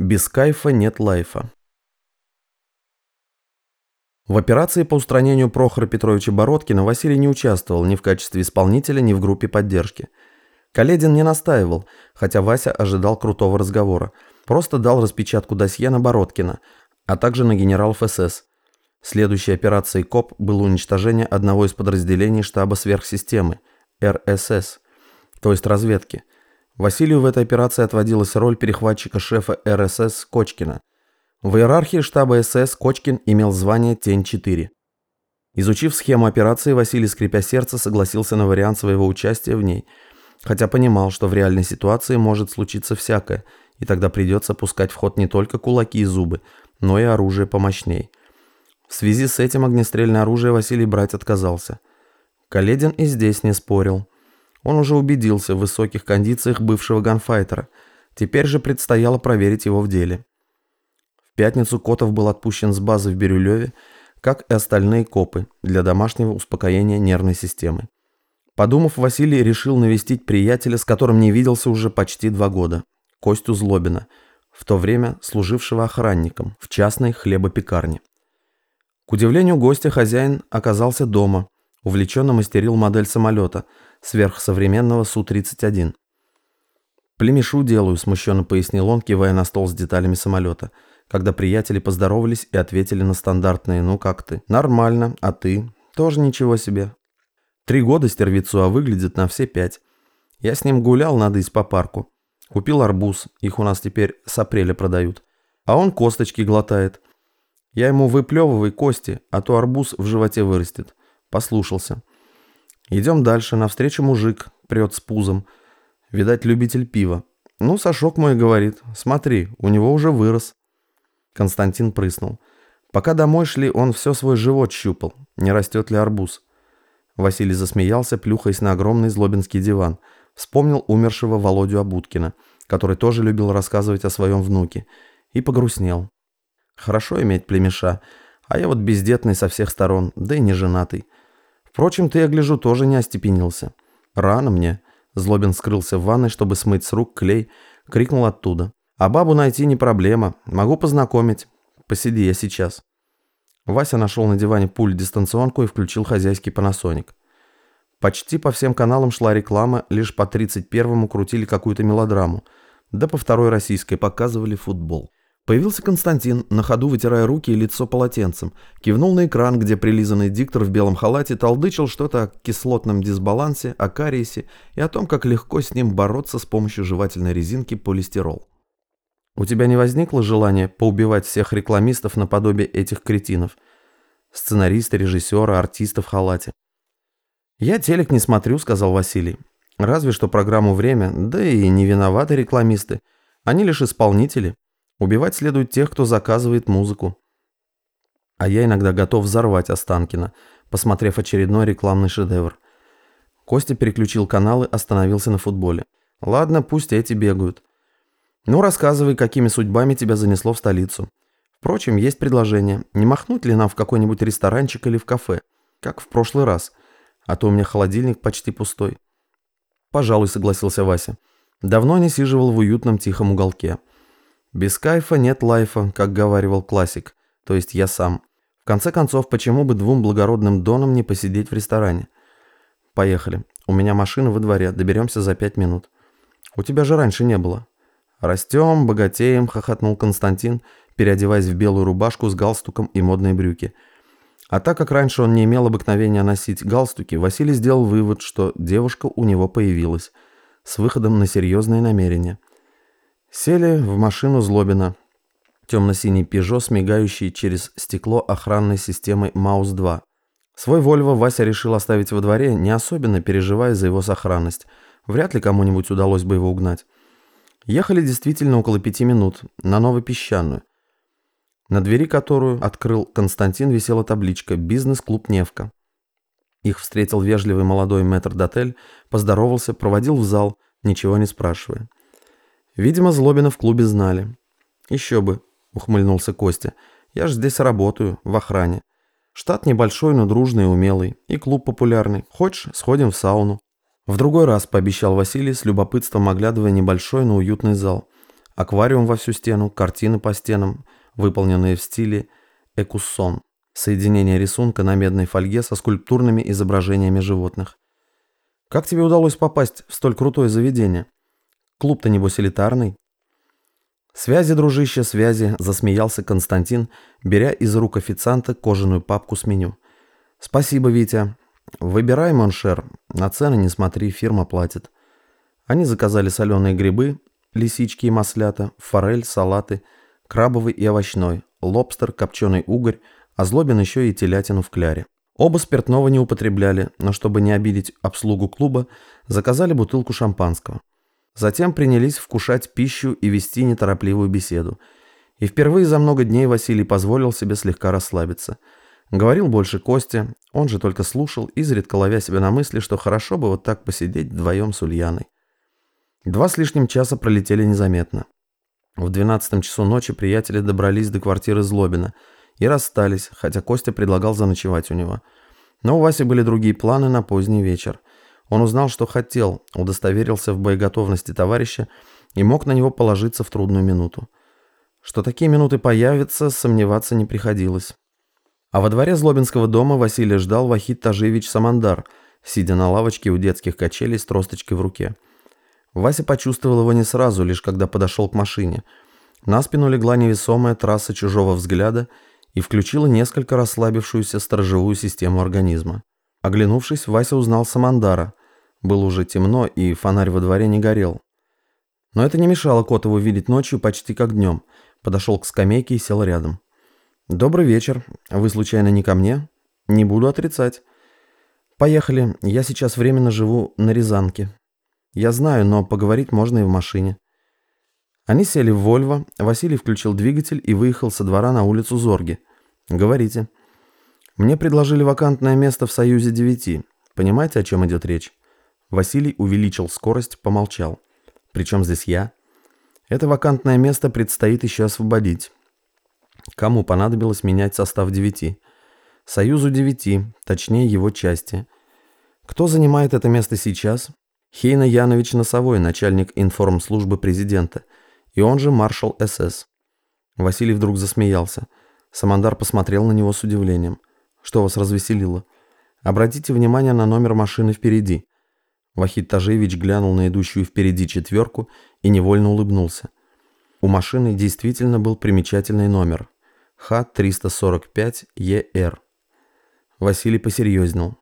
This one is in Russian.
Без кайфа нет лайфа. В операции по устранению Прохора Петровича Бородкина Василий не участвовал ни в качестве исполнителя, ни в группе поддержки. Каледин не настаивал, хотя Вася ожидал крутого разговора. Просто дал распечатку досье на Бородкина, а также на генералов СС. Следующей операцией КОП было уничтожение одного из подразделений штаба сверхсистемы – РСС, то есть разведки – Василию в этой операции отводилась роль перехватчика шефа РСС Кочкина. В иерархии штаба СС Кочкин имел звание Тень-4. Изучив схему операции, Василий, скрипя сердце, согласился на вариант своего участия в ней, хотя понимал, что в реальной ситуации может случиться всякое, и тогда придется пускать в ход не только кулаки и зубы, но и оружие помощней. В связи с этим огнестрельное оружие Василий брать отказался. Каледин и здесь не спорил. Он уже убедился в высоких кондициях бывшего ганфайтера. Теперь же предстояло проверить его в деле. В пятницу Котов был отпущен с базы в Бирюлеве, как и остальные копы, для домашнего успокоения нервной системы. Подумав, Василий решил навестить приятеля, с которым не виделся уже почти два года, Костю Злобина, в то время служившего охранником в частной хлебопекарне. К удивлению гостя, хозяин оказался дома, увлеченно мастерил модель самолета – сверхсовременного Су-31. «Племешу делаю», – смущенно пояснил он, кивая на стол с деталями самолета, когда приятели поздоровались и ответили на стандартные «ну как ты?» «Нормально, а ты?» «Тоже ничего себе». Три года стервицу, а выглядит на все пять. Я с ним гулял, надо из по парку. Купил арбуз, их у нас теперь с апреля продают. А он косточки глотает. Я ему выплевывай кости, а то арбуз в животе вырастет. Послушался. Идем дальше, навстречу мужик, прет с пузом. Видать, любитель пива. Ну, Сашок мой говорит, смотри, у него уже вырос. Константин прыснул. Пока домой шли, он все свой живот щупал, не растет ли арбуз. Василий засмеялся, плюхаясь на огромный злобинский диван. Вспомнил умершего Володю Абуткина, который тоже любил рассказывать о своем внуке, и погрустнел. Хорошо иметь племеша, а я вот бездетный со всех сторон, да и не женатый. Впрочем, ты, я гляжу, тоже не остепенился. Рано мне. Злобин скрылся в ванной, чтобы смыть с рук клей, крикнул оттуда. А бабу найти не проблема. Могу познакомить. Посиди я сейчас. Вася нашел на диване пульт-дистанционку и включил хозяйский панасоник. Почти по всем каналам шла реклама, лишь по 31-му крутили какую-то мелодраму, да по второй российской показывали футбол. Появился Константин, на ходу вытирая руки и лицо полотенцем. Кивнул на экран, где прилизанный диктор в белом халате толдычил что-то о кислотном дисбалансе, о кариесе и о том, как легко с ним бороться с помощью жевательной резинки полистирол. «У тебя не возникло желания поубивать всех рекламистов наподобие этих кретинов? Сценариста, режиссера, артиста в халате?» «Я телек не смотрю», — сказал Василий. «Разве что программу «Время», да и не виноваты рекламисты. Они лишь исполнители». Убивать следует тех, кто заказывает музыку. А я иногда готов взорвать Останкина, посмотрев очередной рекламный шедевр. Костя переключил каналы, остановился на футболе. Ладно, пусть эти бегают. Ну, рассказывай, какими судьбами тебя занесло в столицу. Впрочем, есть предложение. Не махнуть ли нам в какой-нибудь ресторанчик или в кафе? Как в прошлый раз. А то у меня холодильник почти пустой. Пожалуй, согласился Вася. Давно не сиживал в уютном тихом уголке. Без кайфа нет лайфа, как говаривал классик, то есть я сам. В конце концов, почему бы двум благородным донам не посидеть в ресторане? Поехали. У меня машина во дворе, доберемся за пять минут. У тебя же раньше не было. Растем, богатеем, хохотнул Константин, переодеваясь в белую рубашку с галстуком и модные брюки. А так как раньше он не имел обыкновения носить галстуки, Василий сделал вывод, что девушка у него появилась, с выходом на серьезные намерения – Сели в машину Злобина. Темно-синий «Пежо» с мигающей через стекло охранной системой «Маус-2». Свой «Вольво» Вася решил оставить во дворе, не особенно переживая за его сохранность. Вряд ли кому-нибудь удалось бы его угнать. Ехали действительно около пяти минут, на Новопесчаную. На двери которую открыл Константин висела табличка «Бизнес-клуб Невка». Их встретил вежливый молодой мэтр-дотель, поздоровался, проводил в зал, ничего не спрашивая. Видимо, Злобина в клубе знали. «Еще бы», — ухмыльнулся Костя. «Я же здесь работаю, в охране. Штат небольшой, но дружный и умелый. И клуб популярный. Хочешь, сходим в сауну?» В другой раз пообещал Василий, с любопытством оглядывая небольшой, но уютный зал. аквариум во всю стену, картины по стенам, выполненные в стиле экуссон, соединение рисунка на медной фольге со скульптурными изображениями животных. Как тебе удалось попасть в столь крутое заведение? Клуб-то небось элитарный? «Связи, дружище, связи», – засмеялся Константин, беря из рук официанта кожаную папку с меню. «Спасибо, Витя. Выбирай, mon cher. На цены не смотри, фирма платит». Они заказали соленые грибы, лисички и маслята, форель, салаты, крабовый и овощной, лобстер, копченый угорь, а Злобин еще и телятину в кляре. Оба спиртного не употребляли, но чтобы не обидеть обслугу клуба, заказали бутылку шампанского. Затем принялись вкушать пищу и вести неторопливую беседу. И впервые за много дней Василий позволил себе слегка расслабиться. Говорил больше Костя, он же только слушал, изредка ловя себя на мысли, что хорошо бы вот так посидеть вдвоем с Ульяной. Два с лишним часа пролетели незаметно. В двенадцатом часу ночи приятели добрались до квартиры Злобина и расстались, хотя Костя предлагал заночевать у него. Но у Васи были другие планы на поздний вечер – он узнал, что хотел, удостоверился в боеготовности товарища и мог на него положиться в трудную минуту. Что такие минуты появятся, сомневаться не приходилось. А во дворе Злобинского дома Василия ждал Вахид Тажевич Самандар, сидя на лавочке у детских качелей с тросточкой в руке. Вася почувствовал его не сразу, лишь когда подошел к машине. На спину легла невесомая трасса чужого взгляда и включила несколько расслабившуюся сторожевую систему организма. Оглянувшись, Вася узнал Самандара, было уже темно, и фонарь во дворе не горел. Но это не мешало Котову видеть ночью почти как днем. Подошел к скамейке и сел рядом. «Добрый вечер. Вы случайно не ко мне?» «Не буду отрицать». «Поехали. Я сейчас временно живу на Рязанке». «Я знаю, но поговорить можно и в машине». Они сели в «Вольво», Василий включил двигатель и выехал со двора на улицу Зорги. «Говорите». «Мне предложили вакантное место в «Союзе девяти». Понимаете, о чем идет речь?» Василий увеличил скорость, помолчал. «Причем здесь я?» «Это вакантное место предстоит еще освободить». Кому понадобилось менять состав девяти? Союзу девяти, точнее его части. Кто занимает это место сейчас? Хейна Янович Носовой, начальник информслужбы президента, и он же маршал СС. Василий вдруг засмеялся. Самандар посмотрел на него с удивлением. «Что вас развеселило?» «Обратите внимание на номер машины впереди. Вахид Тажевич глянул на идущую впереди четверку и невольно улыбнулся. У машины действительно был примечательный номер. Х-345-ЕР. Василий посерьезнел.